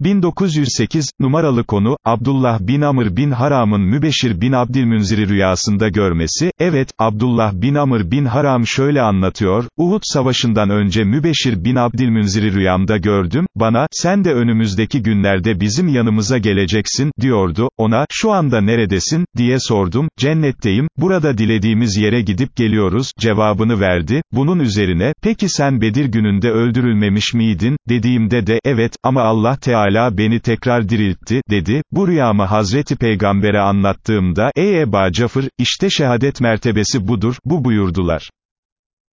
1908, numaralı konu, Abdullah bin Amr bin Haram'ın Mübeşir bin Abdülmünzir'i rüyasında görmesi, evet, Abdullah bin Amr bin Haram şöyle anlatıyor, Uhud savaşından önce Mübeşir bin Abdülmünzir'i rüyamda gördüm, bana, sen de önümüzdeki günlerde bizim yanımıza geleceksin, diyordu, ona, şu anda neredesin, diye sordum, cennetteyim, burada dilediğimiz yere gidip geliyoruz, cevabını verdi, bunun üzerine, peki sen Bedir gününde öldürülmemiş miydin, dediğimde de, evet, ama Allah Teala beni tekrar diriltti, dedi, bu rüyamı Hazreti Peygamber'e anlattığımda, ey Eba Cafır, işte şehadet mertebesi budur, bu buyurdular.